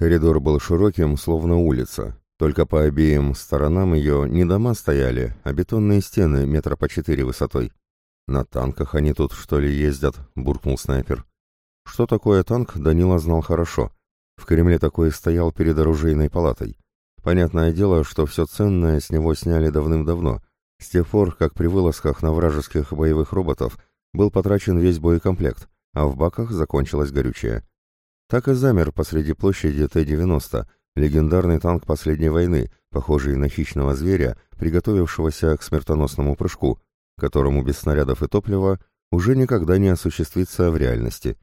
Коридор был широким, словно улица. Только по обеим сторонам ее не дома стояли, а бетонные стены метра по четыре высотой. «На танках они тут, что ли, ездят?» — буркнул снайпер. Что такое танк, Данила знал хорошо. В Кремле такой стоял перед оружейной палатой. Понятное дело, что все ценное с него сняли давным-давно, с тех пор, как при вылазках на вражеских боевых роботов был потрачен весь боекомплект, а в баках закончилось горючее. Так и замер посреди площади Т-90, легендарный танк последней войны, похожий на хищного зверя, приготовившегося к смертоносному прыжку, которому без снарядов и топлива уже никогда не осуществится в реальности.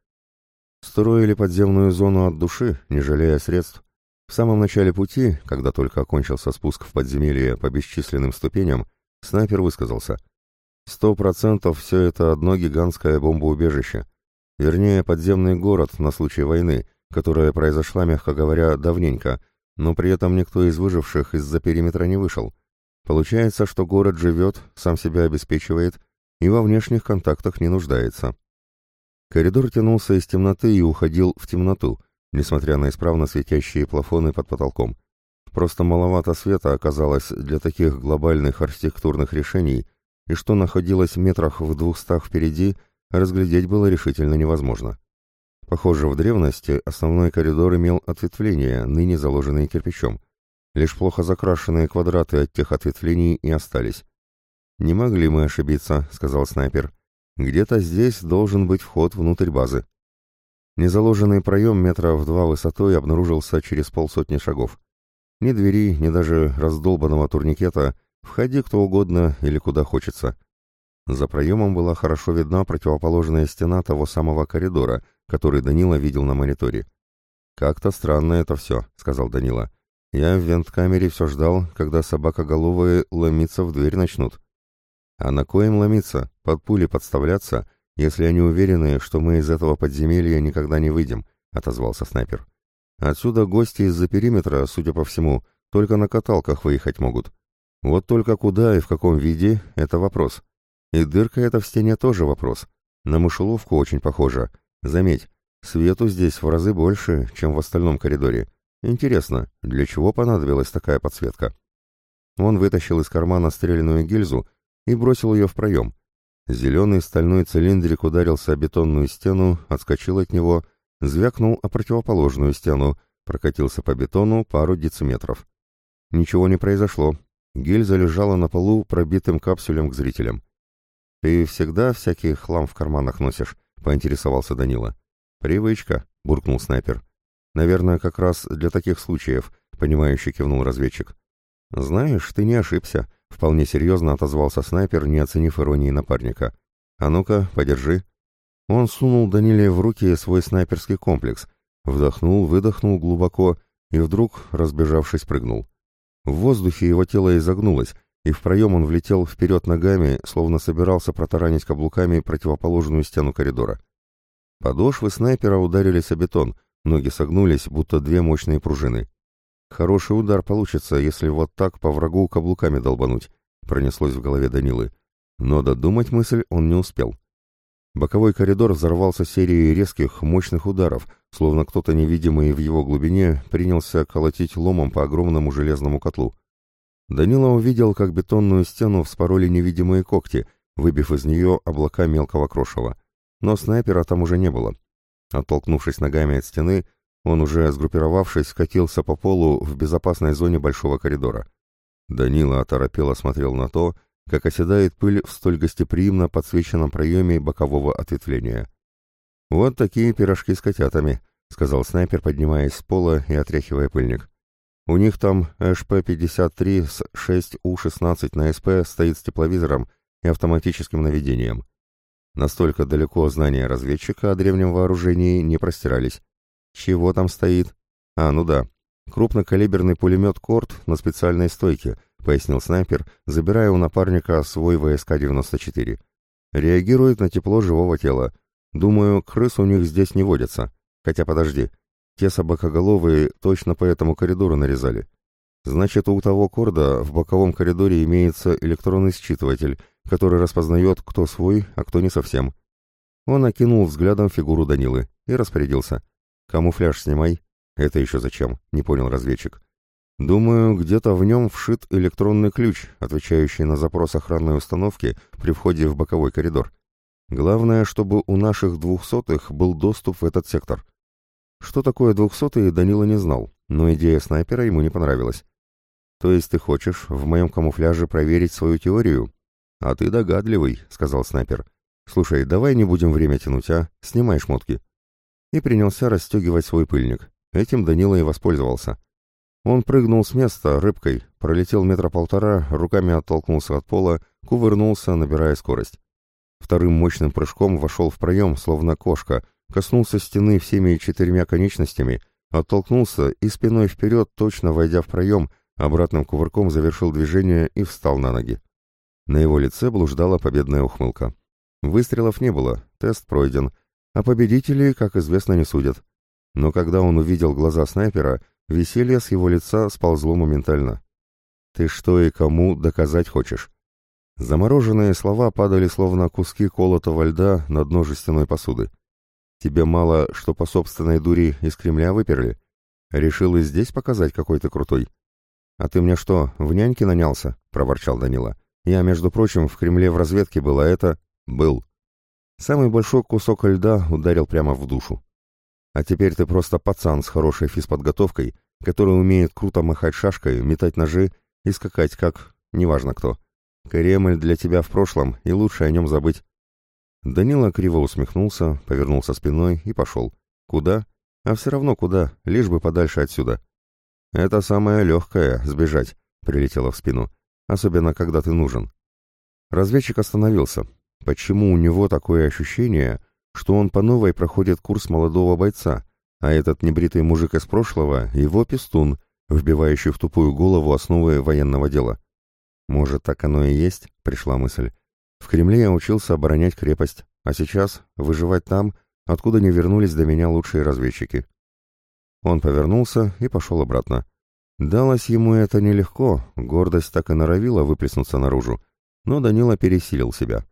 Строили подземную зону от души, не жалея средств. В самом начале пути, когда только окончился спуск в подземелье по бесчисленным ступеням, снайпер высказался. «Сто процентов все это одно гигантское бомбоубежище. Вернее, подземный город на случай войны, которая произошла, мягко говоря, давненько, но при этом никто из выживших из-за периметра не вышел. Получается, что город живет, сам себя обеспечивает и во внешних контактах не нуждается. Коридор тянулся из темноты и уходил в темноту, несмотря на исправно светящие плафоны под потолком. Просто маловато света оказалось для таких глобальных архитектурных решений, и что находилось метрах в двухстах впереди, разглядеть было решительно невозможно. Похоже, в древности основной коридор имел ответвления, ныне заложенные кирпичом. Лишь плохо закрашенные квадраты от тех ответвлений и остались. «Не могли мы ошибиться», — сказал снайпер. Где-то здесь должен быть вход внутрь базы. Незаложенный проем метра в два высотой обнаружился через полсотни шагов. Ни двери, ни даже раздолбанного турникета, входи кто угодно или куда хочется. За проемом была хорошо видна противоположная стена того самого коридора, который Данила видел на мониторе. «Как-то странно это все», — сказал Данила. «Я в венткамере все ждал, когда собакоголовые ломиться в дверь начнут». А на коем ломиться, под пули подставляться, если они уверены, что мы из этого подземелья никогда не выйдем, отозвался снайпер. Отсюда гости из-за периметра, судя по всему, только на каталках выехать могут. Вот только куда и в каком виде — это вопрос. И дырка эта в стене тоже вопрос. На мышеловку очень похожа. Заметь, свету здесь в разы больше, чем в остальном коридоре. Интересно, для чего понадобилась такая подсветка? Он вытащил из кармана стрелянную гильзу и бросил ее в проем. Зеленый стальной цилиндрик ударился о бетонную стену, отскочил от него, звякнул о противоположную стену, прокатился по бетону пару дециметров. Ничего не произошло. Гильза лежала на полу пробитым капсулем к зрителям. «Ты всегда всякий хлам в карманах носишь?» — поинтересовался Данила. «Привычка», — буркнул снайпер. «Наверное, как раз для таких случаев», — понимающе кивнул разведчик. «Знаешь, ты не ошибся», — вполне серьезно отозвался снайпер, не оценив иронии напарника. «А ну-ка, подержи». Он сунул Даниле в руки свой снайперский комплекс, вдохнул, выдохнул глубоко и вдруг, разбежавшись, прыгнул. В воздухе его тело изогнулось, и в проем он влетел вперед ногами, словно собирался протаранить каблуками противоположную стену коридора. Подошвы снайпера ударились о бетон, ноги согнулись, будто две мощные пружины. Хороший удар получится, если вот так по врагу каблуками долбануть, пронеслось в голове Данилы. Но додумать мысль он не успел. Боковой коридор взорвался серией резких, мощных ударов, словно кто-то невидимый в его глубине принялся колотить ломом по огромному железному котлу. Данила увидел, как бетонную стену вспороли невидимые когти, выбив из нее облака мелкого крошева. Но снайпера там уже не было. Оттолкнувшись ногами от стены, он уже, сгруппировавшись, скатился по полу в безопасной зоне большого коридора. Данила оторопело смотрел на то, как оседает пыль в столь гостеприимно подсвеченном проеме бокового ответвления. «Вот такие пирожки с котятами», — сказал снайпер, поднимаясь с пола и отряхивая пыльник. «У них там ШП-53 с 6У-16 на СП стоит с тепловизором и автоматическим наведением». Настолько далеко знания разведчика о древнем вооружении не простирались. Чего там стоит? А, ну да. Крупнокалиберный пулемет «Корт» на специальной стойке, пояснил снайпер, забирая у напарника свой ВСК-94. Реагирует на тепло живого тела. Думаю, крыс у них здесь не водятся. Хотя подожди, те собакоголовые точно по этому коридору нарезали. Значит, у того корда в боковом коридоре имеется электронный считыватель, который распознает, кто свой, а кто не совсем. Он окинул взглядом фигуру Данилы и распорядился. «Камуфляж снимай. «Это еще зачем?» — не понял разведчик. «Думаю, где-то в нем вшит электронный ключ, отвечающий на запрос охранной установки при входе в боковой коридор. Главное, чтобы у наших двухсотых был доступ в этот сектор». Что такое двухсотые, Данила не знал, но идея снайпера ему не понравилась. «То есть ты хочешь в моем камуфляже проверить свою теорию?» «А ты догадливый», — сказал снайпер. «Слушай, давай не будем время тянуть, а? Снимай шмотки». И принялся расстегивать свой пыльник. Этим Данила и воспользовался. Он прыгнул с места рыбкой, пролетел метра полтора, руками оттолкнулся от пола, кувырнулся, набирая скорость. Вторым мощным прыжком вошел в проем, словно кошка, коснулся стены всеми четырьмя конечностями, оттолкнулся и спиной вперед, точно войдя в проем, обратным кувырком завершил движение и встал на ноги. На его лице блуждала победная ухмылка. Выстрелов не было, тест пройден, а победителей, как известно, не судят. Но когда он увидел глаза снайпера, веселье с его лица сползло моментально. «Ты что и кому доказать хочешь?» Замороженные слова падали словно куски колотого льда на дно жестяной посуды. «Тебе мало, что по собственной дури из Кремля выперли? Решил и здесь показать, какой ты крутой?» «А ты мне что, в няньке нанялся?» — проворчал Данила. «Я, между прочим, в Кремле в разведке был, а это...» «Был». Самый большой кусок льда ударил прямо в душу. А теперь ты просто пацан с хорошей физподготовкой, который умеет круто махать шашкой, метать ножи и скакать как... неважно кто. Кремль для тебя в прошлом, и лучше о нем забыть. Данила криво усмехнулся, повернулся спиной и пошел. Куда? А все равно куда, лишь бы подальше отсюда. Это самое легкое — сбежать, — прилетело в спину. Особенно, когда ты нужен. Разведчик остановился. Почему у него такое ощущение, что он по новой проходит курс молодого бойца, а этот небритый мужик из прошлого — его пестун, вбивающий в тупую голову основы военного дела. «Может, так оно и есть?» — пришла мысль. «В Кремле я учился оборонять крепость, а сейчас выживать там, откуда не вернулись до меня лучшие разведчики». Он повернулся и пошел обратно. Далось ему это нелегко, гордость так и норовила выплеснуться наружу, но Данила пересилил себя.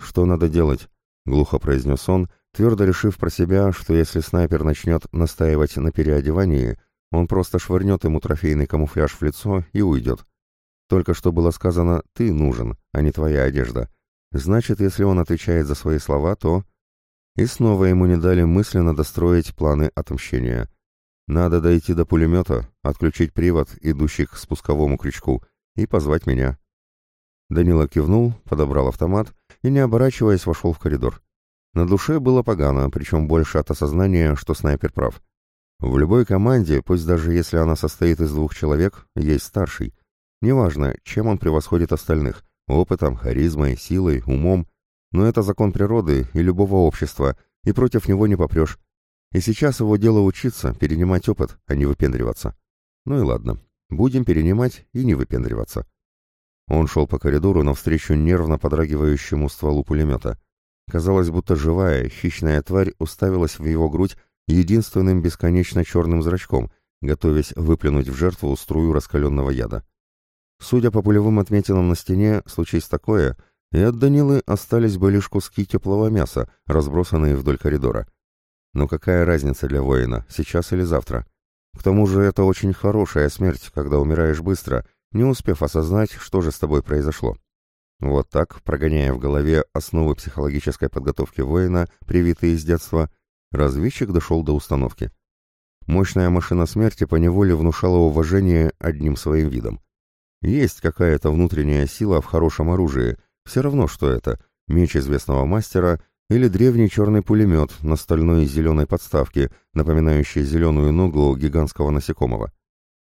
«Что надо делать?» глухо произнес он, твердо решив про себя, что если снайпер начнет настаивать на переодевании, он просто швырнет ему трофейный камуфляж в лицо и уйдет. Только что было сказано «ты нужен», а не твоя одежда. Значит, если он отвечает за свои слова, то... И снова ему не дали мысленно достроить планы отмщения. Надо дойти до пулемета, отключить привод, идущий к спусковому крючку, и позвать меня. Данила кивнул, подобрал автомат и, не оборачиваясь, вошел в коридор. На душе было погано, причем больше от осознания, что снайпер прав. В любой команде, пусть даже если она состоит из двух человек, есть старший. Неважно, чем он превосходит остальных – опытом, харизмой, силой, умом. Но это закон природы и любого общества, и против него не попрешь. И сейчас его дело учиться, перенимать опыт, а не выпендриваться. Ну и ладно, будем перенимать и не выпендриваться. Он шел по коридору навстречу нервно подрагивающему стволу пулемета. Казалось, будто живая, хищная тварь уставилась в его грудь единственным бесконечно черным зрачком, готовясь выплюнуть в жертву струю раскаленного яда. Судя по пулевым отметинам на стене, случись такое, и от Данилы остались бы лишь куски теплого мяса, разбросанные вдоль коридора. Но какая разница для воина, сейчас или завтра? К тому же это очень хорошая смерть, когда умираешь быстро — не успев осознать, что же с тобой произошло. Вот так, прогоняя в голове основы психологической подготовки воина, привитые с детства, разведчик дошел до установки. Мощная машина смерти поневоле внушала уважение одним своим видом. Есть какая-то внутренняя сила в хорошем оружии, все равно, что это, меч известного мастера или древний черный пулемет на стальной зеленой подставке, напоминающей зеленую ногу гигантского насекомого.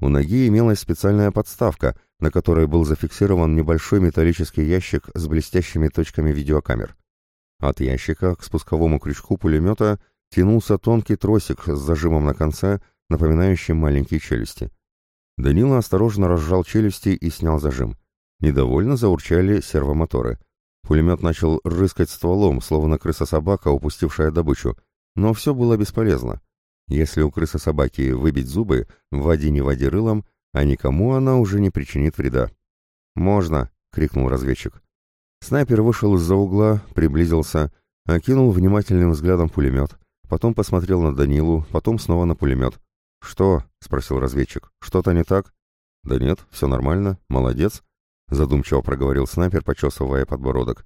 У ноги имелась специальная подставка, на которой был зафиксирован небольшой металлический ящик с блестящими точками видеокамер. От ящика к спусковому крючку пулемета тянулся тонкий тросик с зажимом на конце, напоминающий маленькие челюсти. Данила осторожно разжал челюсти и снял зажим. Недовольно заурчали сервомоторы. Пулемет начал рыскать стволом, словно крыса-собака, упустившая добычу. Но все было бесполезно. Если у крысы-собаки выбить зубы, води не води рылом, а никому она уже не причинит вреда. «Можно!» — крикнул разведчик. Снайпер вышел из-за угла, приблизился, окинул внимательным взглядом пулемет, потом посмотрел на Данилу, потом снова на пулемет. «Что?» — спросил разведчик. «Что-то не так?» «Да нет, все нормально, молодец», — задумчиво проговорил снайпер, почесывая подбородок.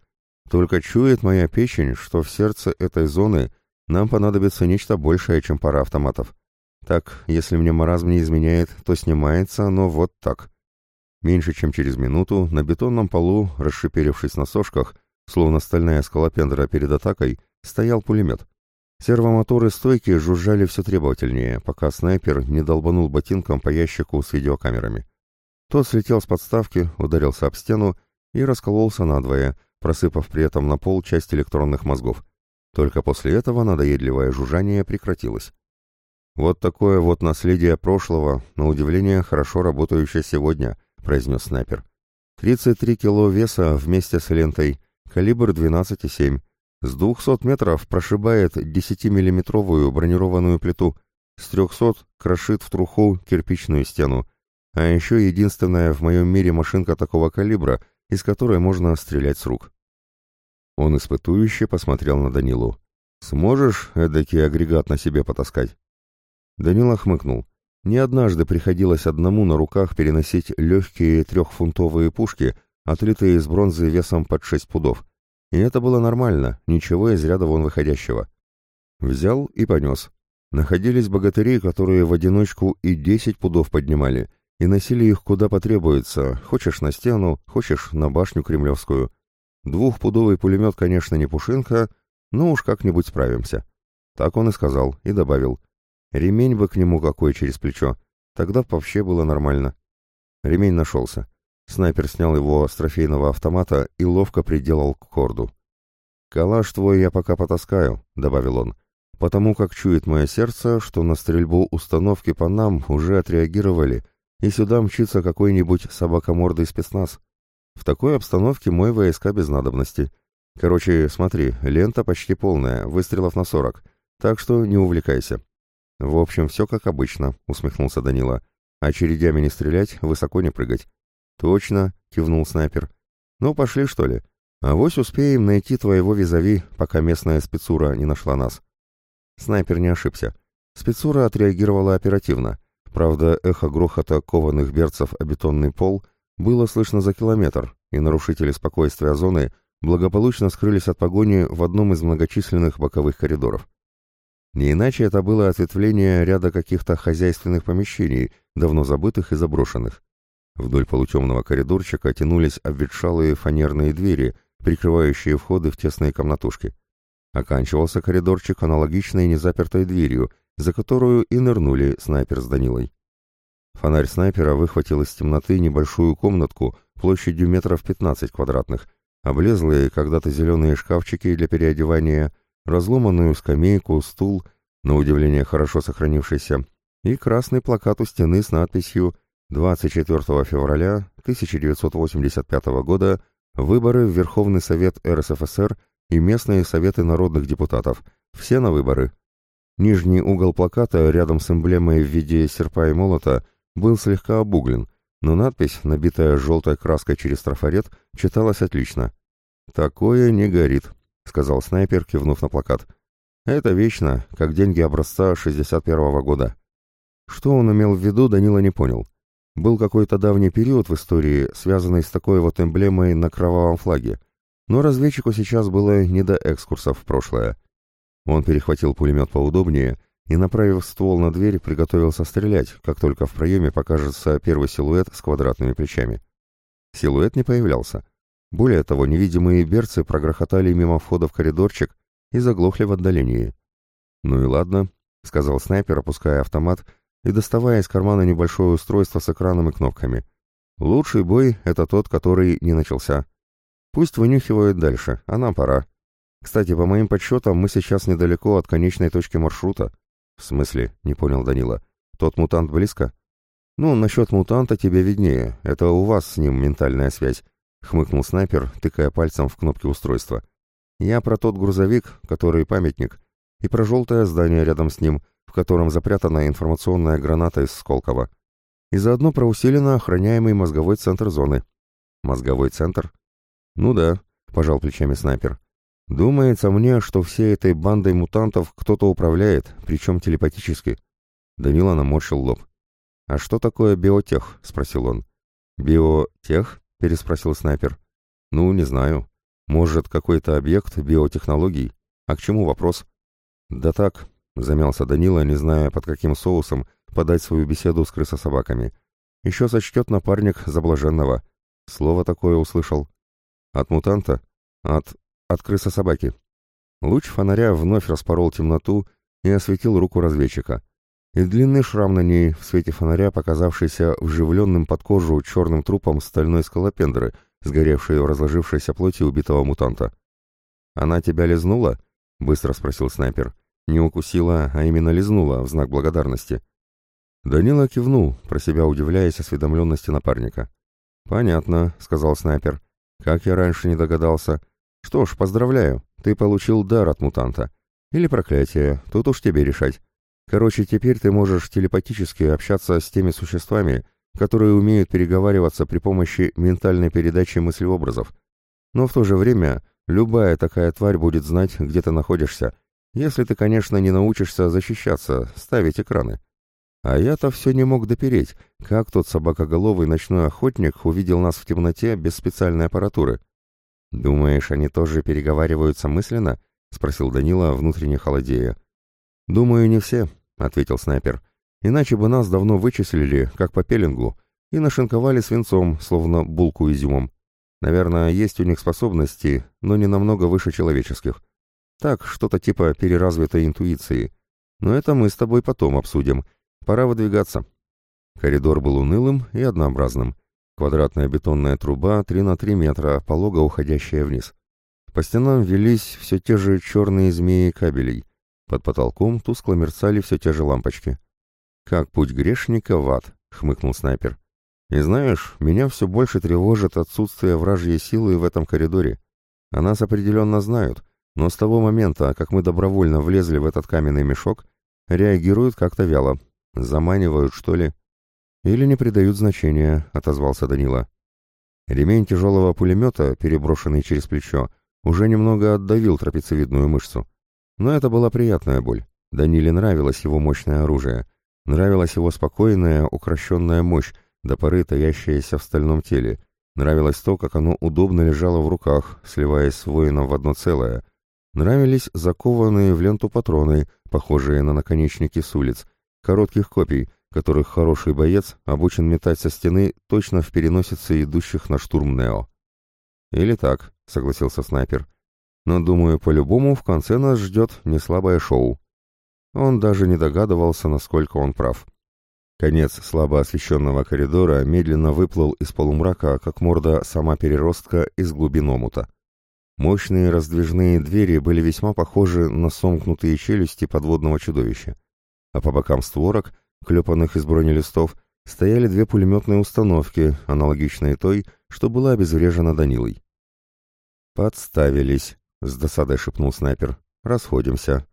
«Только чует моя печень, что в сердце этой зоны нам понадобится нечто большее, чем пара автоматов. Так, если мне маразм не изменяет, то снимается, но вот так». Меньше чем через минуту на бетонном полу, расшиперившись на сошках, словно стальная скалопендра перед атакой, стоял пулемет. Сервомоторы стойки жужжали все требовательнее, пока снайпер не долбанул ботинком по ящику с видеокамерами. Тот слетел с подставки, ударился об стену и раскололся надвое, просыпав при этом на пол часть электронных мозгов. Только после этого надоедливое жужжание прекратилось. «Вот такое вот наследие прошлого, на удивление, хорошо работающее сегодня», — произнес снайпер. «33 кило веса вместе с лентой, калибр 12,7, с двухсот метров прошибает десятимиллиметровую бронированную плиту, с трехсот крошит в труху кирпичную стену, а еще единственная в моем мире машинка такого калибра, из которой можно стрелять с рук. Он испытующе посмотрел на Данилу. «Сможешь эдакий агрегат на себе потаскать?» Данила хмыкнул. Не однажды приходилось одному на руках переносить легкие трехфунтовые пушки, отлитые из бронзы весом под шесть пудов. И это было нормально, ничего из ряда вон выходящего. Взял и понес. Находились богатыри, которые в одиночку и десять пудов поднимали, и носили их куда потребуется, хочешь на стену, хочешь на башню кремлевскую. Двухпудовый пулемет, конечно, не пушинка, но уж как-нибудь справимся. Так он и сказал, и добавил. Ремень бы к нему какой через плечо, тогда вообще было нормально. Ремень нашелся. Снайпер снял его с трофейного автомата и ловко приделал к корду. «Калаш твой я пока потаскаю», — добавил он, «потому как чует мое сердце, что на стрельбу установки по нам уже отреагировали, и сюда мчится какой-нибудь собакомордый спецназ. В такой обстановке мой войска без надобности. Короче, смотри, лента почти полная, выстрелов на сорок, так что не увлекайся». «В общем, все как обычно», — усмехнулся Данила. «Очередями не стрелять, высоко не прыгать. «Точно», — кивнул снайпер. «Ну, пошли, что ли. А вось успеем найти твоего визави, пока местная спецура не нашла нас». Снайпер не ошибся. Спецура отреагировала оперативно. Правда, эхо грохота кованых берцев о бетонный пол было слышно за километр, и нарушители спокойствия зоны благополучно скрылись от погони в одном из многочисленных боковых коридоров. Не иначе это было ответвление ряда каких-то хозяйственных помещений, давно забытых и заброшенных. Вдоль полутемного коридорчика тянулись обветшалые фанерные двери, прикрывающие входы в тесные комнатушки. Оканчивался коридорчик аналогичной незапертой дверью, за которую и нырнули снайпер с Данилой. Фонарь снайпера выхватил из темноты небольшую комнатку площадью метров 15 квадратных, облезлые когда-то зеленые шкафчики для переодевания, разломанную скамейку, стул, на удивление хорошо сохранившийся, и красный плакат у стены с надписью 24 февраля 1985 года выборы в Верховный Совет РСФСР и местные советы народных депутатов. Все на выборы. Нижний угол плаката рядом с эмблемой в виде серпа и молота был слегка обуглен, но надпись, набитая желтой краской через трафарет, читалась отлично. «Такое не горит», — сказал снайпер, кивнув на плакат. «Это вечно, как деньги образца 61 -го года». Что он имел в виду, Данила не понял. Был какой-то давний период в истории, связанный с такой вот эмблемой на кровавом флаге, но разведчику сейчас было не до экскурсов в прошлое. Он перехватил пулемет поудобнее и, направив ствол на дверь, приготовился стрелять, как только в проеме покажется первый силуэт с квадратными плечами. Силуэт не появлялся. Более того, невидимые берцы прогрохотали мимо входа в коридорчик и заглохли в отдалении. «Ну и ладно», — сказал снайпер, опуская автомат и доставая из кармана небольшое устройство с экраном и кнопками. Лучший бой — это тот, который не начался. Пусть вынюхивают дальше, а нам пора. Кстати, по моим подсчетам, мы сейчас недалеко от конечной точки маршрута. В смысле, не понял Данила. Тот мутант близко? Ну, насчет мутанта тебе виднее. Это у вас с ним ментальная связь, хмыкнул снайпер, тыкая пальцем в кнопки устройства. Я про тот грузовик, который памятник, и про желтое здание рядом с ним — в котором запрятана информационная граната из Сколково, и заодно про усиленно охраняемый мозговой центр зоны. Мозговой центр? Ну да, пожал плечами снайпер. Думается мне, что всей этой бандой мутантов кто-то управляет, причем телепатически. Данила наморщил лоб. «А что такое биотех?» — спросил он. «Биотех?» — переспросил снайпер. «Ну, не знаю. Может, какой-то объект биотехнологий? А к чему вопрос?» «Да так», — замялся Данила, не зная, под каким соусом подать свою беседу с крысособаками. «Еще сочтет напарник за блаженного. Слово такое услышал». «От мутанта?» «От... от крысособаки». Луч фонаря вновь распорол темноту и осветил руку разведчика и длинный шрам на ней в свете фонаря, показавшийся вживленным под кожу черным трупом стальной скалопендры, сгоревшей в разложившейся плоти убитого мутанта. «Она тебя лизнула?» — быстро спросил снайпер. «Не укусила, а именно лизнула, в знак благодарности». Данила кивнул, про себя удивляясь осведомленности напарника. «Понятно», — сказал снайпер. «Как я раньше не догадался. Что ж, поздравляю, ты получил дар от мутанта. Или проклятие, тут уж тебе решать. Короче, теперь ты можешь телепатически общаться с теми существами, которые умеют переговариваться при помощи ментальной передачи мыслеобразов. Но в то же время любая такая тварь будет знать, где ты находишься, если ты, конечно, не научишься защищаться, ставить экраны. А я-то все не мог допереть, как тот собакоголовый ночной охотник увидел нас в темноте без специальной аппаратуры. «Думаешь, они тоже переговариваются мысленно?» — спросил Данила, внутренне холодея. «Думаю, не все», — ответил снайпер. «Иначе бы нас давно вычислили, как по пеленгу, и нашинковали свинцом, словно булку изюмом. Наверное, есть у них способности, но не намного выше человеческих. Так, что-то типа переразвитой интуиции. Но это мы с тобой потом обсудим. Пора выдвигаться». Коридор был унылым и однообразным. Квадратная бетонная труба 3 на 3 метра, полого уходящая вниз. По стенам велись все те же черные змеи кабелей. Под потолком тускло мерцали все те же лампочки. «Как путь грешника в ад», — хмыкнул снайпер. «И знаешь, меня все больше тревожит отсутствие вражьей силы в этом коридоре. О нас определенно знают, но с того момента, как мы добровольно влезли в этот каменный мешок, реагируют как-то вяло. Заманивают, что ли?» «Или не придают значения», — отозвался Данила. Ремень тяжелого пулемета, переброшенный через плечо, уже немного отдавил трапециевидную мышцу. Но это была приятная боль. Даниле нравилось его мощное оружие. Нравилась его спокойная, укращенная мощь, до поры таящаяся в стальном теле. Нравилось то, как оно удобно лежало в руках, сливаясь с воином в одно целое. Нравились закованные в ленту патроны, похожие на наконечники с улиц, коротких копий, которых хороший боец обучен метать со стены точно в переносице идущих на штурм Нео. «Или так», — согласился снайпер. Но, думаю, по-любому в конце нас ждет неслабое шоу. Он даже не догадывался, насколько он прав. Конец слабо освещенного коридора медленно выплыл из полумрака, как морда сама переростка из глубин омута. Мощные раздвижные двери были весьма похожи на сомкнутые челюсти подводного чудовища. А по бокам створок, клепанных из бронелистов, стояли две пулеметные установки, аналогичные той, что была обезврежена Данилой. «Подставились», — с досадой шепнул снайпер. «Расходимся».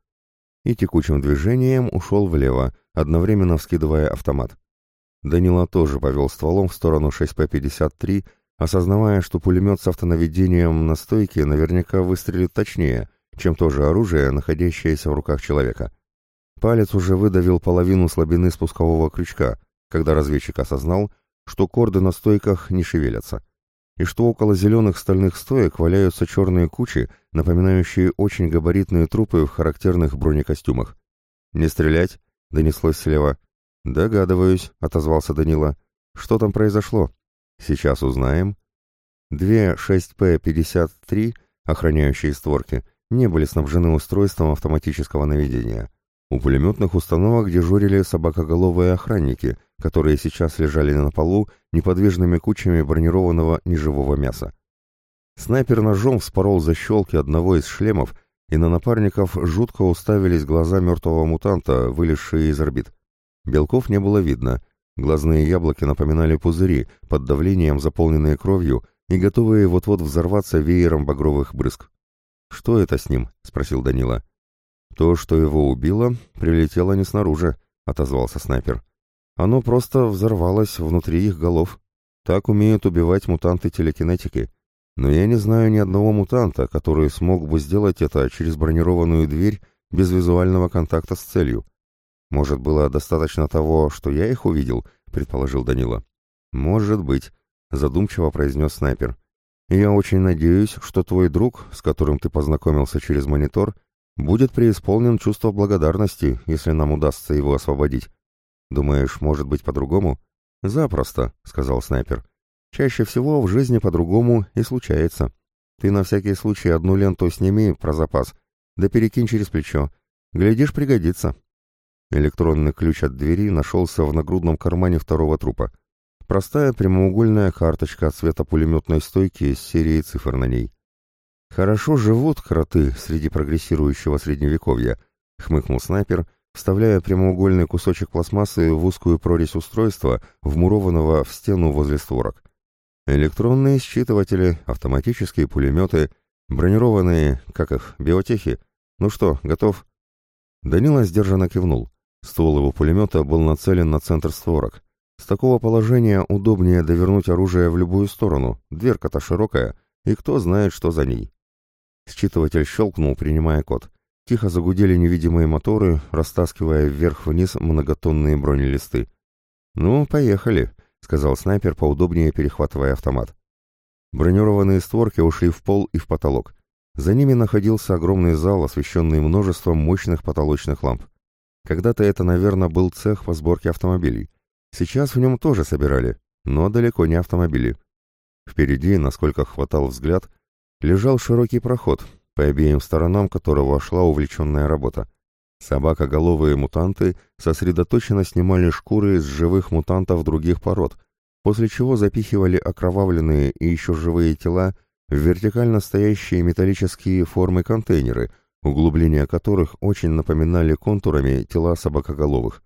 И текучим движением ушел влево, одновременно вскидывая автомат. Данила тоже повел стволом в сторону 6П-53, осознавая, что пулемет с автонаведением на стойке наверняка выстрелит точнее, чем то же оружие, находящееся в руках человека. Палец уже выдавил половину слабины спускового крючка, когда разведчик осознал, что корды на стойках не шевелятся и что около зеленых стальных стоек валяются черные кучи, напоминающие очень габаритные трупы в характерных бронекостюмах. «Не стрелять?» — донеслось слева. «Догадываюсь», — отозвался Данила. «Что там произошло?» «Сейчас узнаем». Две 6П-53, охраняющие створки, не были снабжены устройством автоматического наведения. У пулеметных установок дежурили собакоголовые охранники, которые сейчас лежали на полу неподвижными кучами бронированного неживого мяса. Снайпер ножом вспорол защелки одного из шлемов, и на напарников жутко уставились глаза мертвого мутанта, вылезшие из орбит. Белков не было видно, глазные яблоки напоминали пузыри, под давлением заполненные кровью и готовые вот-вот взорваться веером багровых брызг. «Что это с ним?» — спросил Данила. «То, что его убило, прилетело не снаружи», — отозвался снайпер. «Оно просто взорвалось внутри их голов. Так умеют убивать мутанты телекинетики. Но я не знаю ни одного мутанта, который смог бы сделать это через бронированную дверь без визуального контакта с целью. Может, было достаточно того, что я их увидел, предположил Данила. Может быть, задумчиво произнес снайпер. Я очень надеюсь, что твой друг, с которым ты познакомился через монитор, будет преисполнен чувство благодарности, если нам удастся его освободить. Думаешь, может быть по-другому? Запросто, сказал снайпер. Чаще всего в жизни по-другому и случается. Ты на всякий случай одну ленту сними про запас, да перекинь через плечо. Глядишь, пригодится. Электронный ключ от двери нашелся в нагрудном кармане второго трупа. Простая прямоугольная карточка цвета пулеметной стойки с серией цифр на ней. «Хорошо живут кроты среди прогрессирующего средневековья», — хмыкнул снайпер, вставляя прямоугольный кусочек пластмассы в узкую прорезь устройства, вмурованного в стену возле створок. Электронные считыватели, автоматические пулеметы, бронированные, как их, биотехи. Ну что, готов? Данила сдержанно кивнул. Ствол его пулемета был нацелен на центр створок. С такого положения удобнее довернуть оружие в любую сторону, дверка-то широкая, и кто знает, что за ней. Считыватель щелкнул, принимая код. Тихо загудели невидимые моторы, растаскивая вверх-вниз многотонные бронелисты. «Ну, поехали», сказал снайпер, поудобнее перехватывая автомат. Бронированные створки ушли в пол и в потолок. За ними находился огромный зал, освещенный множеством мощных потолочных ламп. Когда-то это, наверное, был цех по сборке автомобилей. Сейчас в нем тоже собирали, но далеко не автомобили. Впереди, насколько хватал взгляд, лежал широкий проход, по обеим сторонам которого шла увлеченная работа. Собакоголовые мутанты сосредоточенно снимали шкуры с живых мутантов других пород, после чего запихивали окровавленные и еще живые тела в вертикально стоящие металлические формы-контейнеры, углубления которых очень напоминали контурами тела собакоголовых.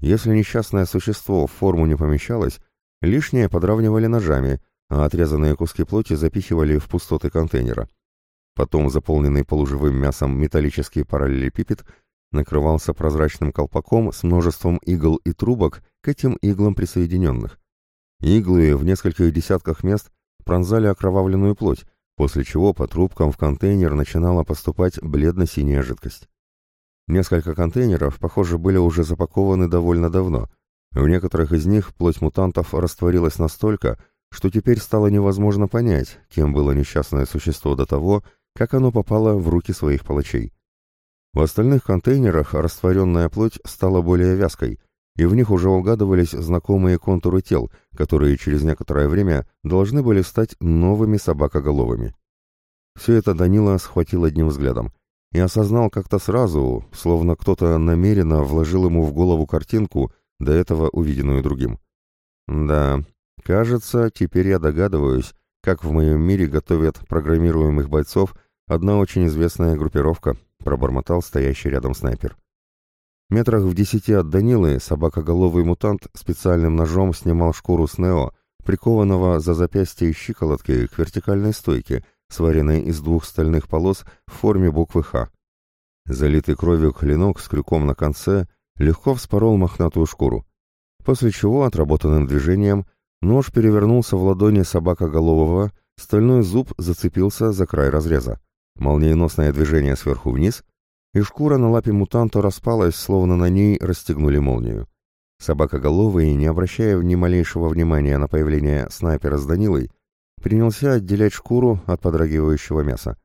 Если несчастное существо в форму не помещалось, лишнее подравнивали ножами, а отрезанные куски плоти запихивали в пустоты контейнера. Потом заполненный полуживым мясом металлический параллелепипед накрывался прозрачным колпаком с множеством игл и трубок к этим иглам присоединенных. Иглы в нескольких десятках мест пронзали окровавленную плоть, после чего по трубкам в контейнер начинала поступать бледно-синяя жидкость. Несколько контейнеров, похоже, были уже запакованы довольно давно. В некоторых из них плоть мутантов растворилась настолько, что теперь стало невозможно понять, кем было несчастное существо до того, как оно попало в руки своих палачей. В остальных контейнерах растворенная плоть стала более вязкой, и в них уже угадывались знакомые контуры тел, которые через некоторое время должны были стать новыми собакоголовыми. Все это Данила схватил одним взглядом и осознал как-то сразу, словно кто-то намеренно вложил ему в голову картинку, до этого увиденную другим. Да, кажется, теперь я догадываюсь, как в моем мире готовят программируемых бойцов одна очень известная группировка — пробормотал стоящий рядом снайпер. Метрах в десяти от Данилы собакоголовый мутант специальным ножом снимал шкуру с Нео, прикованного за запястье и щиколотки к вертикальной стойке, сваренной из двух стальных полос в форме буквы «Х». Залитый кровью клинок с крюком на конце легко вспорол мохнатую шкуру, после чего отработанным движением нож перевернулся в ладони собакоголового, стальной зуб зацепился за край разреза. Молниеносное движение сверху вниз, и шкура на лапе мутанта распалась, словно на ней расстегнули молнию. Собакоголовый, не обращая ни малейшего внимания на появление снайпера с Данилой, принялся отделять шкуру от подрагивающего мяса.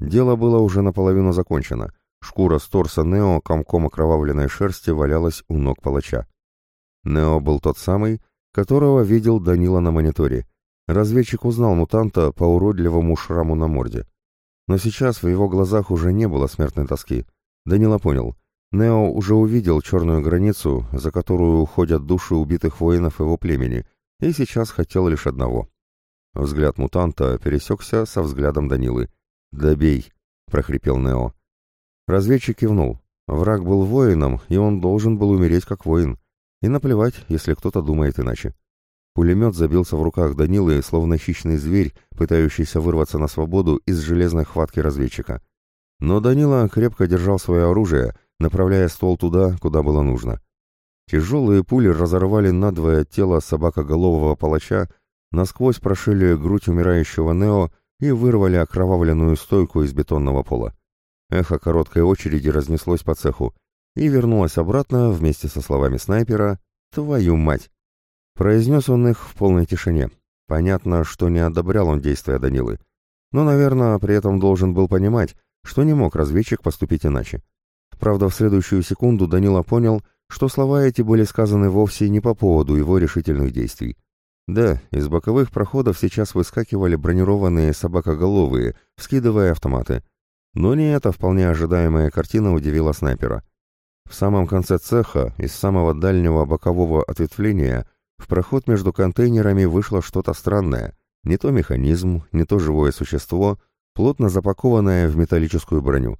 Дело было уже наполовину закончено. Шкура с торса Нео комком окровавленной шерсти валялась у ног палача. Нео был тот самый, которого видел Данила на мониторе. Разведчик узнал мутанта по уродливому шраму на морде. Но сейчас в его глазах уже не было смертной тоски. Данила понял. Нео уже увидел черную границу, за которую уходят души убитых воинов его племени, и сейчас хотел лишь одного. Взгляд мутанта пересекся со взглядом Данилы. «Добей!» — прохрипел Нео. Разведчик кивнул. Враг был воином, и он должен был умереть как воин. И наплевать, если кто-то думает иначе. Пулемет забился в руках Данилы, словно хищный зверь, пытающийся вырваться на свободу из железной хватки разведчика. Но Данила крепко держал свое оружие, направляя ствол туда, куда было нужно. Тяжелые пули разорвали надвое тело собакоголового палача, насквозь прошили грудь умирающего Нео и вырвали окровавленную стойку из бетонного пола. Эхо короткой очереди разнеслось по цеху. и вернулась обратно вместе со словами снайпера «Твою мать!». Произнес он их в полной тишине. Понятно, что не одобрял он действия Данилы. Но, наверное, при этом должен был понимать, что не мог разведчик поступить иначе. Правда, в следующую секунду Данила понял, что слова эти были сказаны вовсе не по поводу его решительных действий. Да, из боковых проходов сейчас выскакивали бронированные собакоголовые, вскидывая автоматы. Но не эта вполне ожидаемая картина удивила снайпера. В самом конце цеха, из самого дальнего бокового ответвления, в проход между контейнерами вышло что-то странное. Не то механизм, не то живое существо, плотно запакованное в металлическую броню.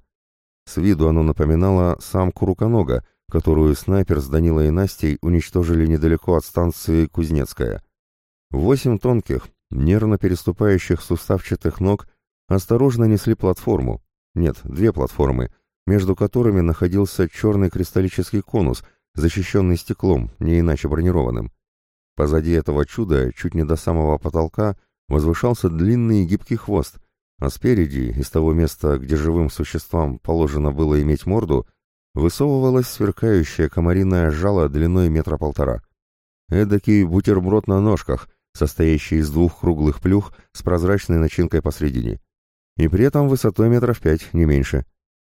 С виду оно напоминало самку руконога, которую снайпер с Данилой и Настей уничтожили недалеко от станции Кузнецкая. Восемь тонких, нервно переступающих суставчатых ног осторожно несли платформу. Нет, две платформы, между которыми находился черный кристаллический конус, защищенный стеклом, не иначе бронированным. Позади этого чуда, чуть не до самого потолка, возвышался длинный и гибкий хвост, а спереди, из того места, где живым существам положено было иметь морду, высовывалась сверкающая комариная жало длиной метра полтора. Эдакий бутерброд на ножках, состоящий из двух круглых плюх с прозрачной начинкой посредине. И при этом высотой метров пять, не меньше.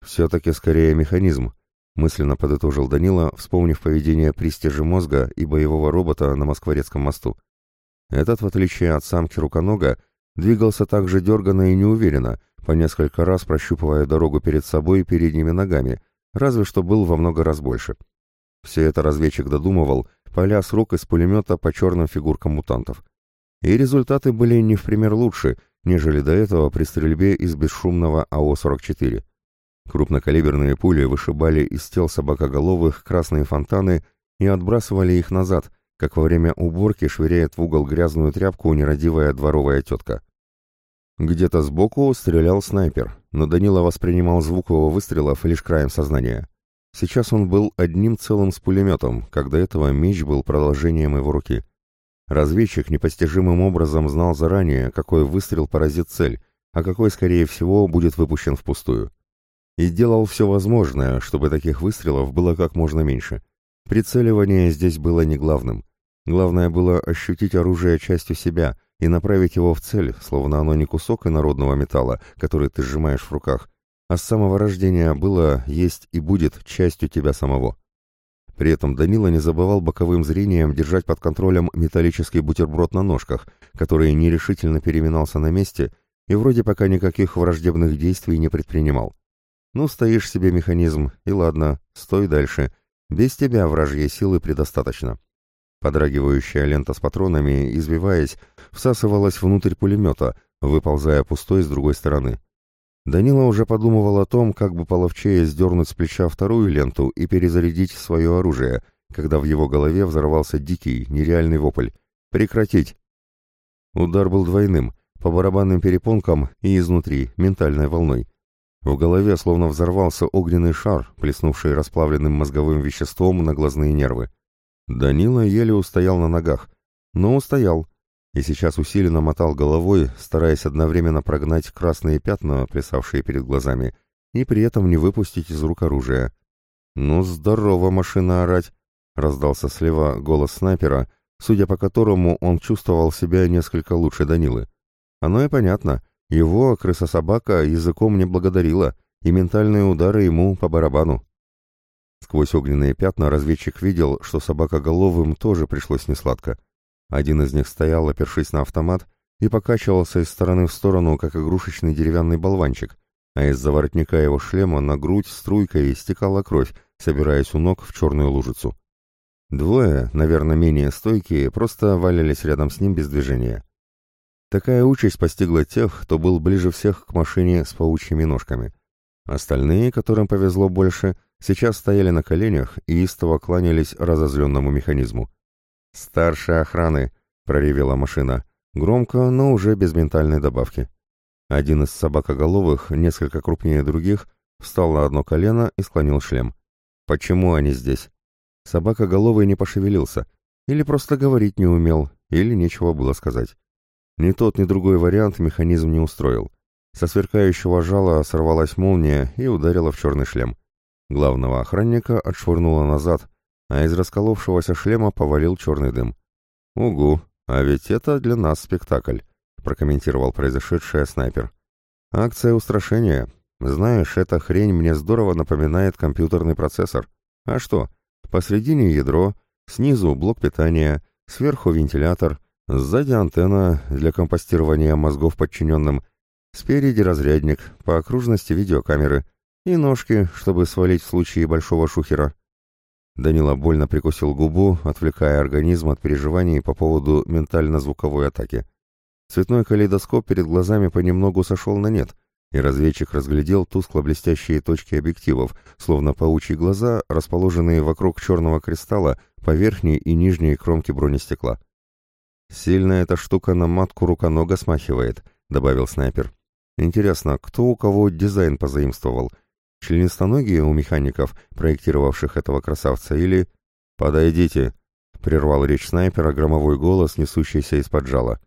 Все-таки скорее механизм, мысленно подытожил Данила, вспомнив поведение пристижи мозга и боевого робота на Москворецком мосту. Этот, в отличие от самки руконога, двигался так же дерганно и неуверенно, по несколько раз прощупывая дорогу перед собой и передними ногами, разве что был во много раз больше. Все это разведчик додумывал, поля с рук из пулемета по черным фигуркам мутантов. И результаты были не в пример лучше, нежели до этого при стрельбе из бесшумного АО-44. Крупнокалиберные пули вышибали из тел собакоголовых красные фонтаны и отбрасывали их назад, как во время уборки швыряет в угол грязную тряпку нерадивая дворовая тетка. Где-то сбоку стрелял снайпер, но Данила воспринимал звук его выстрелов лишь краем сознания. Сейчас он был одним целым с пулеметом, когда этого меч был продолжением его руки. Разведчик непостижимым образом знал заранее, какой выстрел поразит цель, а какой, скорее всего, будет выпущен впустую. И делал все возможное, чтобы таких выстрелов было как можно меньше. Прицеливание здесь было не главным. Главное было ощутить оружие частью себя и направить его в цель, словно оно не кусок инородного металла, который ты сжимаешь в руках, а с самого рождения было, есть и будет частью тебя самого. При этом Данила не забывал боковым зрением держать под контролем металлический бутерброд на ножках, который нерешительно переминался на месте и вроде пока никаких враждебных действий не предпринимал. Ну, стоишь себе механизм, и ладно, стой дальше. Без тебя вражьей силы предостаточно. Подрагивающая лента с патронами, извиваясь, всасывалась внутрь пулемета, выползая пустой с другой стороны. Данила уже подумывал о том, как бы половчее сдернуть с плеча вторую ленту и перезарядить свое оружие, когда в его голове взорвался дикий, нереальный вопль. «Прекратить!» Удар был двойным, по барабанным перепонкам и изнутри, ментальной волной. В голове словно взорвался огненный шар, плеснувший расплавленным мозговым веществом на глазные нервы. Данила еле устоял на ногах, но устоял, и сейчас усиленно мотал головой, стараясь одновременно прогнать красные пятна, плясавшие перед глазами, и при этом не выпустить из рук оружие. «Ну, здорово, машина орать!» — раздался слева голос снайпера, судя по которому он чувствовал себя несколько лучше Данилы. Оно и понятно — его, крыса-собака, языком не благодарила, и ментальные удары ему по барабану. Сквозь огненные пятна разведчик видел, что собакоголовым тоже пришлось несладко. Один из них стоял, опершись на автомат, и покачивался из стороны в сторону, как игрушечный деревянный болванчик, а из-за воротника его шлема на грудь струйкой стекала кровь, собираясь у ног в черную лужицу. Двое, наверное, менее стойкие, просто валялись рядом с ним без движения. Такая участь постигла тех, кто был ближе всех к машине с паучьими ножками. Остальные, которым повезло больше, сейчас стояли на коленях и истово кланялись разозленному механизму. «Старшие охраны!» — проревела машина. Громко, но уже без ментальной добавки. Один из собакоголовых, несколько крупнее других, встал на одно колено и склонил шлем. «Почему они здесь?» Собакоголовый не пошевелился. Или просто говорить не умел, или нечего было сказать. Ни тот, ни другой вариант механизм не устроил. Со сверкающего жала сорвалась молния и ударила в черный шлем. Главного охранника отшвырнуло назад, а из расколовшегося шлема повалил черный дым. «Угу, а ведь это для нас спектакль», — прокомментировал произошедшее снайпер. «Акция устрашения. Знаешь, эта хрень мне здорово напоминает компьютерный процессор. А что? Посредине ядро, снизу блок питания, сверху вентилятор, сзади антенна для компостирования мозгов подчиненным, спереди разрядник, по окружности видеокамеры и ножки, чтобы свалить в случае большого шухера». Данила больно прикусил губу, отвлекая организм от переживаний по поводу ментально-звуковой атаки. Цветной калейдоскоп перед глазами понемногу сошел на нет, и разведчик разглядел тускло-блестящие точки объективов, словно паучьи глаза, расположенные вокруг черного кристалла по верхней и нижней кромке бронестекла. «Сильно эта штука на матку руконога смахивает», — добавил снайпер. «Интересно, кто у кого дизайн позаимствовал?» Членистоногие у механиков, проектировавших этого красавца, или... «Подойдите!» — прервал речь снайпера громовой голос, несущийся из-под жала.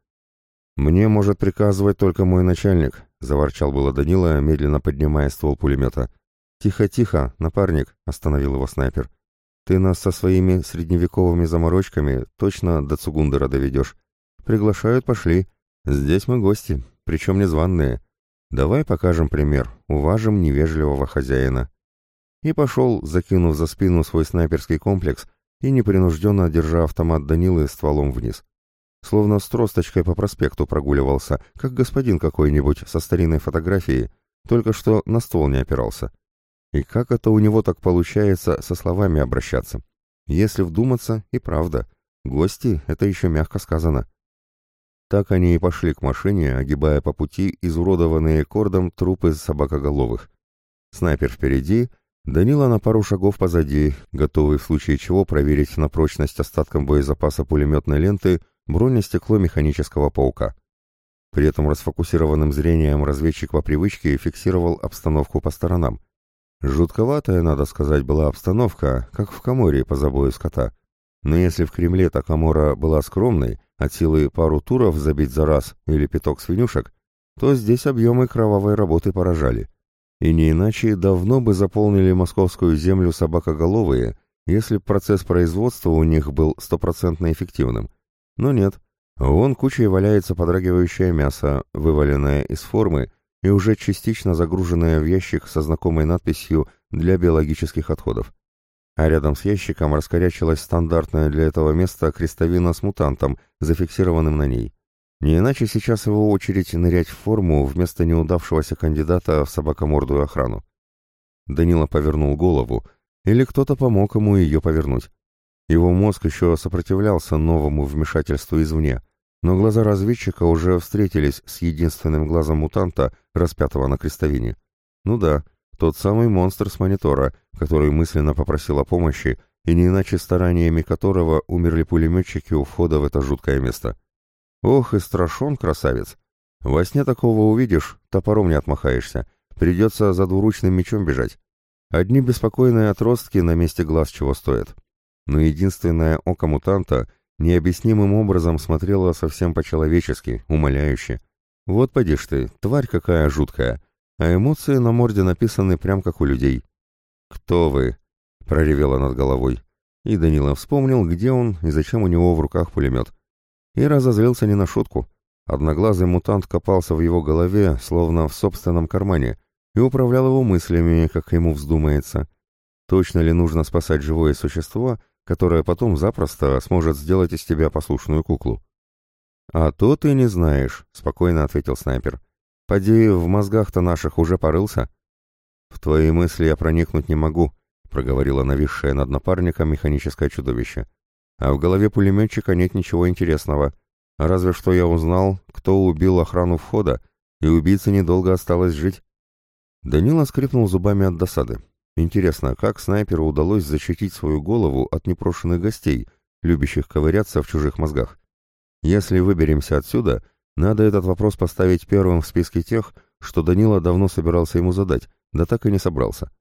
«Мне может приказывать только мой начальник», — заворчал было Данила, медленно поднимая ствол пулемета. «Тихо-тихо, напарник», — остановил его снайпер. «Ты нас со своими средневековыми заморочками точно до Цугундера доведешь. Приглашают, пошли. Здесь мы гости, причем незваные. Давай покажем пример, уважим невежливого хозяина. И пошел, закинув за спину свой снайперский комплекс и непринужденно держа автомат Данилы стволом вниз. Словно с тросточкой по проспекту прогуливался, как господин какой-нибудь со старинной фотографией, только что на ствол не опирался. И как это у него так получается со словами обращаться? Если вдуматься, и правда, гости — это еще мягко сказано. Так они и пошли к машине, огибая по пути изуродованные кордом трупы собакоголовых. Снайпер впереди, Данила на пару шагов позади, готовый в случае чего проверить на прочность остатком боезапаса пулеметной ленты бронестекло механического паука. При этом расфокусированным зрением разведчик по привычке фиксировал обстановку по сторонам. Жутковатая, надо сказать, была обстановка, как в Каморе по забою скота. Но если в Кремле та Камора была скромной, от силы пару туров забить за раз или пяток свинюшек, то здесь объемы кровавой работы поражали. И не иначе давно бы заполнили московскую землю собакоголовые, если процесс производства у них был стопроцентно эффективным. Но нет. Вон кучей валяется подрагивающее мясо, вываленное из формы и уже частично загруженное в ящик со знакомой надписью «Для биологических отходов» а рядом с ящиком раскорячилась стандартная для этого места крестовина с мутантом, зафиксированным на ней. Не иначе сейчас его очередь нырять в форму вместо неудавшегося кандидата в собакомордую охрану. Данила повернул голову, или кто-то помог ему ее повернуть. Его мозг еще сопротивлялся новому вмешательству извне, но глаза разведчика уже встретились с единственным глазом мутанта, распятого на крестовине. Ну да, тот самый монстр с монитора, который мысленно попросил о помощи, и не иначе стараниями которого умерли пулеметчики у входа в это жуткое место. Ох и страшен красавец! Во сне такого увидишь, топором не отмахаешься, придется за двуручным мечом бежать. Одни беспокойные отростки на месте глаз чего стоят. Но единственное око мутанта необъяснимым образом смотрело совсем по-человечески, умоляюще. Вот поди ж ты, тварь какая жуткая, а эмоции на морде написаны прям как у людей. «Кто вы?» — проревело над головой. И Данила вспомнил, где он и зачем у него в руках пулемет. И разозлился не на шутку. Одноглазый мутант копался в его голове, словно в собственном кармане, и управлял его мыслями, как ему вздумается. Точно ли нужно спасать живое существо, которое потом запросто сможет сделать из тебя послушную куклу? «А то ты не знаешь», — спокойно ответил снайпер. Поди, в мозгах-то наших уже порылся. В твои мысли я проникнуть не могу, проговорила нависшее над напарником механическое чудовище. А в голове пулеметчика нет ничего интересного. Разве что я узнал, кто убил охрану входа, и убийце недолго осталось жить. Данила скрипнул зубами от досады. Интересно, как снайперу удалось защитить свою голову от непрошенных гостей, любящих ковыряться в чужих мозгах? Если выберемся отсюда, надо этот вопрос поставить первым в списке тех, что Данила давно собирался ему задать, да так и не собрался.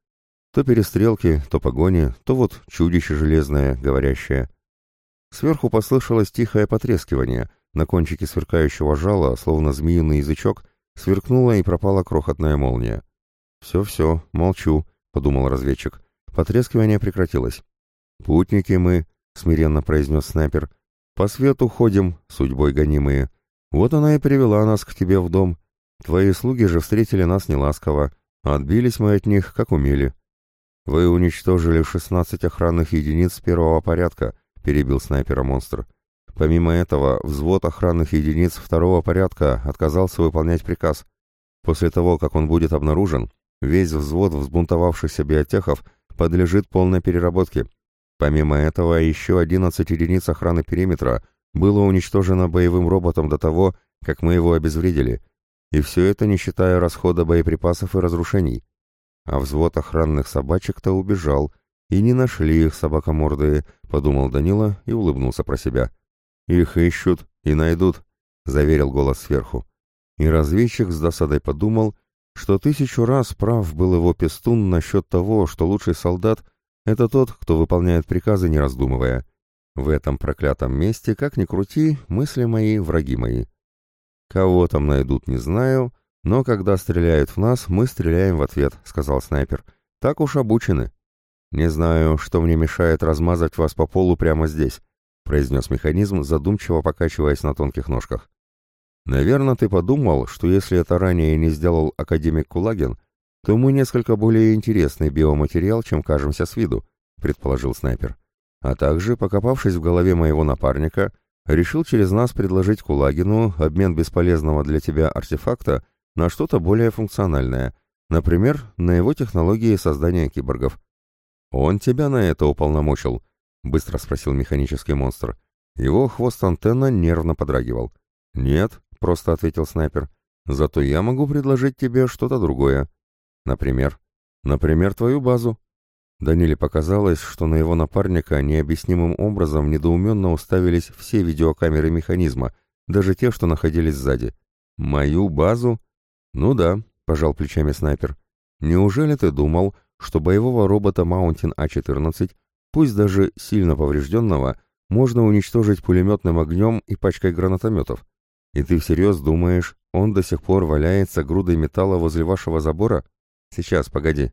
То перестрелки, то погони, то вот чудище железное, говорящее. Сверху послышалось тихое потрескивание, на кончике сверкающего жала, словно змеиный язычок, сверкнула и пропала крохотная молния. «Все-все, молчу», — подумал разведчик. Потрескивание прекратилось. «Путники мы», — смиренно произнес снайпер. «По свету ходим, судьбой гонимые. Вот она и привела нас к тебе в дом. Твои слуги же встретили нас неласково. Отбились мы от них, как умели». «Вы уничтожили шестнадцать охранных единиц первого порядка», — перебил снайпера монстр. Помимо этого, взвод охранных единиц второго порядка отказался выполнять приказ. После того, как он будет обнаружен, весь взвод взбунтовавшихся биотехов подлежит полной переработке. Помимо этого, еще 11 единиц охраны периметра было уничтожено боевым роботом до того, как мы его обезвредили. И все это не считая расхода боеприпасов и разрушений. А взвод охранных собачек-то убежал, и не нашли их собакомордые, подумал Данила и улыбнулся про себя. «Их ищут и найдут», — заверил голос сверху. И разведчик с досадой подумал, что тысячу раз прав был его пестун насчет того, что лучший солдат — это тот, кто выполняет приказы, не раздумывая. В этом проклятом месте, как ни крути, мысли мои — враги мои. «Кого там найдут, не знаю, но когда стреляют в нас, мы стреляем в ответ», — сказал снайпер. «Так уж обучены». «Не знаю, что мне мешает размазать вас по полу прямо здесь произнес механизм, задумчиво покачиваясь на тонких ножках. «Наверное, ты подумал, что если это ранее не сделал академик Кулагин, то мы несколько более интересный биоматериал, чем кажемся с виду», — предположил снайпер. «А также, покопавшись в голове моего напарника, решил через нас предложить Кулагину обмен бесполезного для тебя артефакта на что-то более функциональное, например, на его технологии создания киборгов. Он тебя на это уполномочил», — быстро спросил механический монстр. Его хвост-антенна нервно подрагивал. «Нет», — просто ответил снайпер. «Зато я могу предложить тебе что-то другое. Например? Например, твою базу». Даниле показалось, что на его напарника необъяснимым образом недоуменно уставились все видеокамеры механизма, даже те, что находились сзади. «Мою базу?» «Ну да», — пожал плечами снайпер. «Неужели ты думал, что боевого робота Маунтин А-14 Пусть даже сильно поврежденного можно уничтожить пулеметным огнем и пачкой гранатометов. И ты всерьез думаешь, он до сих пор валяется грудой металла возле вашего забора? Сейчас, погоди.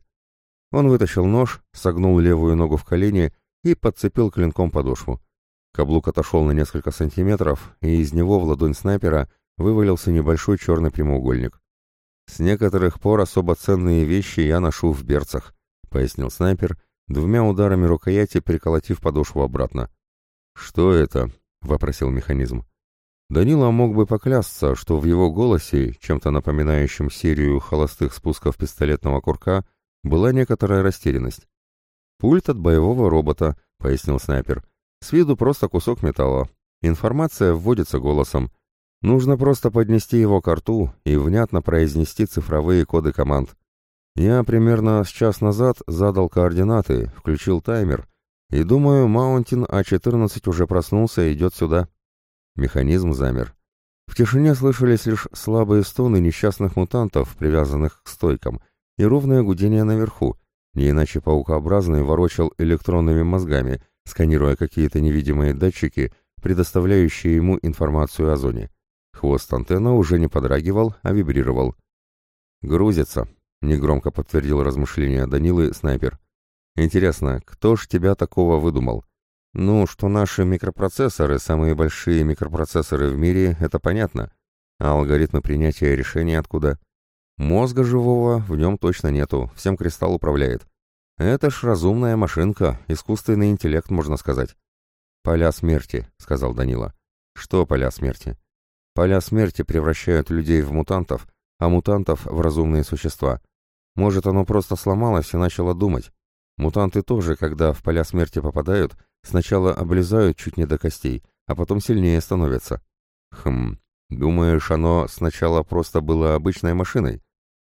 Он вытащил нож, согнул левую ногу в колени и подцепил клинком подошву. Каблук отошел на несколько сантиметров, и из него в ладонь снайпера вывалился небольшой черный прямоугольник. «С некоторых пор особо ценные вещи я ношу в берцах», — пояснил снайпер двумя ударами рукояти приколотив подошву обратно. «Что это?» — вопросил механизм. Данила мог бы поклясться, что в его голосе, чем-то напоминающем серию холостых спусков пистолетного курка, была некоторая растерянность. «Пульт от боевого робота», — пояснил снайпер. «С виду просто кусок металла. Информация вводится голосом. Нужно просто поднести его к рту и внятно произнести цифровые коды команд. Я примерно с час назад задал координаты, включил таймер, и думаю, Маунтин А-14 уже проснулся и идет сюда. Механизм замер. В тишине слышались лишь слабые стоны несчастных мутантов, привязанных к стойкам, и ровное гудение наверху, не иначе паукообразный ворочал электронными мозгами, сканируя какие-то невидимые датчики, предоставляющие ему информацию о зоне. Хвост антенна уже не подрагивал, а вибрировал. «Грузится», — негромко подтвердил размышления Данилы снайпер. «Интересно, кто ж тебя такого выдумал? Ну, что наши микропроцессоры — самые большие микропроцессоры в мире, это понятно. А алгоритмы принятия решений откуда? Мозга живого в нем точно нету, всем кристалл управляет. Это ж разумная машинка, искусственный интеллект, можно сказать». «Поля смерти», — сказал Данила. «Что поля смерти?» «Поля смерти превращают людей в мутантов, а мутантов в разумные существа. Может, оно просто сломалось и начало думать. Мутанты тоже, когда в поля смерти попадают, сначала облизают чуть не до костей, а потом сильнее становятся. Хм, думаешь, оно сначала просто было обычной машиной,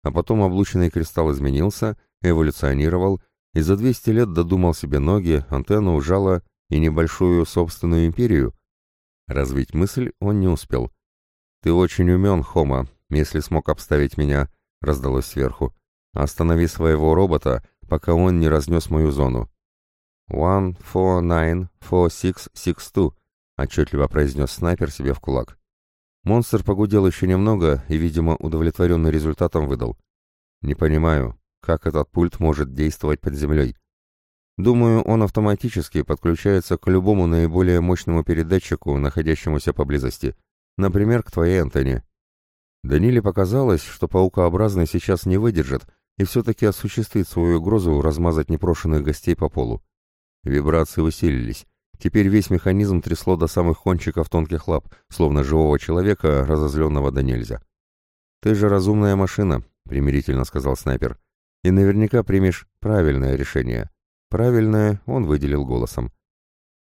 а потом облученный кристалл изменился, эволюционировал, и за 200 лет додумал себе ноги, антенну, жало и небольшую собственную империю? Развить мысль он не успел. «Ты очень умен, Хома, если смог обставить меня», — раздалось сверху. «Останови своего робота, пока он не разнес мою зону». «One, four, nine, four, six, six, two», — отчетливо произнес снайпер себе в кулак. Монстр погудел еще немного и, видимо, удовлетворенный результатом выдал. «Не понимаю, как этот пульт может действовать под землей?» Думаю, он автоматически подключается к любому наиболее мощному передатчику, находящемуся поблизости, например, к твоей антенне. Даниле показалось, что паукообразный сейчас не выдержит и все-таки осуществит свою угрозу размазать непрошенных гостей по полу. Вибрации усилились. Теперь весь механизм трясло до самых кончиков тонких лап, словно живого человека, разозленного до нельзя. «Ты же разумная машина», — примирительно сказал снайпер, — «и наверняка примешь правильное решение». Правильное он выделил голосом.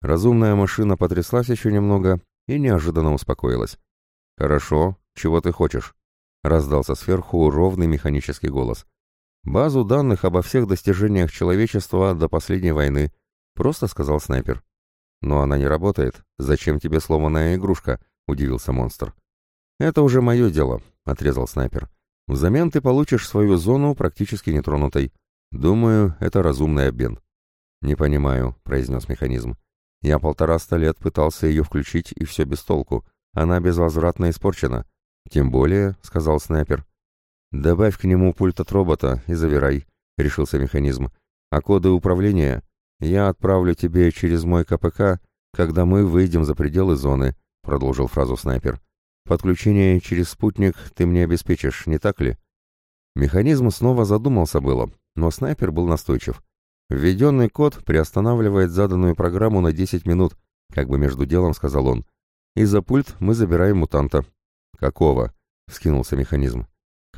Разумная машина потряслась еще немного и неожиданно успокоилась. «Хорошо, чего ты хочешь?» — раздался сверху ровный механический голос. «Базу данных обо всех достижениях человечества до последней войны», — просто сказал снайпер. «Но она не работает. Зачем тебе сломанная игрушка?» — удивился монстр. «Это уже мое дело», — отрезал снайпер. «Взамен ты получишь свою зону практически нетронутой. Думаю, это разумный обмен». «Не понимаю», — произнес механизм. «Я полтораста лет пытался ее включить, и все без толку. Она безвозвратно испорчена. «Тем более», — сказал снайпер. «Добавь к нему пульт от робота и завирай», — решился механизм. «А коды управления я отправлю тебе через мой КПК, когда мы выйдем за пределы зоны», — продолжил фразу снайпер. «Подключение через спутник ты мне обеспечишь, не так ли?» Механизм снова задумался было, но снайпер был настойчив. «Введенный код приостанавливает заданную программу на 10 минут», как бы между делом сказал он. «И за пульт мы забираем мутанта. «Какого?» — вскинулся механизм.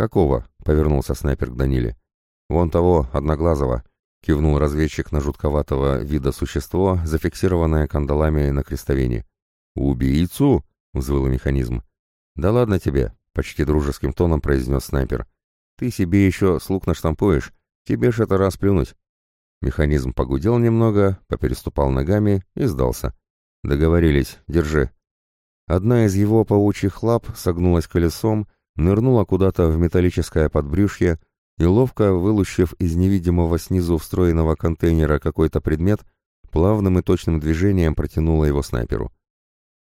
«Какого?» — повернулся снайпер к Даниле. «Вон того, одноглазого», — кивнул разведчик на жутковатого вида существо, зафиксированное кандалами на крестовине. «Убийцу?» — взвыл механизм. «Да ладно тебе», — почти дружеским тоном произнес снайпер. «Ты себе еще слуг наштампуешь, тебе ж это раз плюнуть». Механизм погудел немного, попереступал ногами и сдался. «Договорились, держи». Одна из его паучьих лап согнулась колесом, нырнула куда-то в металлическое подбрюшье и, ловко вылущив из невидимого снизу встроенного контейнера какой-то предмет, плавным и точным движением протянула его снайперу.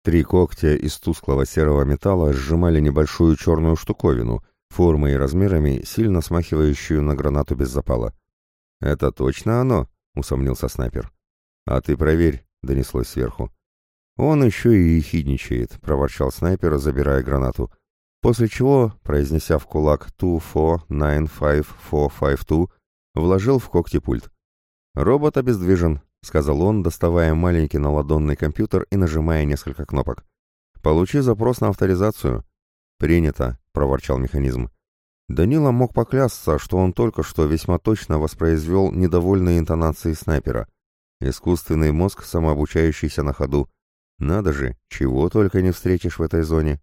Три когтя из тусклого серого металла сжимали небольшую черную штуковину, формой и размерами, сильно смахивающую на гранату без запала. «Это точно оно?» — усомнился снайпер. «А ты проверь», — донеслось сверху. «Он еще и ехидничает», — проворчал снайпер, забирая гранату. После чего, произнеся в кулак «two four nine five four five two», вложил в когти пульт. «Робот обездвижен», — сказал он, доставая маленький наладонный компьютер и нажимая несколько кнопок. «Получи запрос на авторизацию». «Принято», — проворчал механизм. Данила мог поклясться, что он только что весьма точно воспроизвел недовольные интонации снайпера. Искусственный мозг, самообучающийся на ходу. Надо же, чего только не встретишь в этой зоне.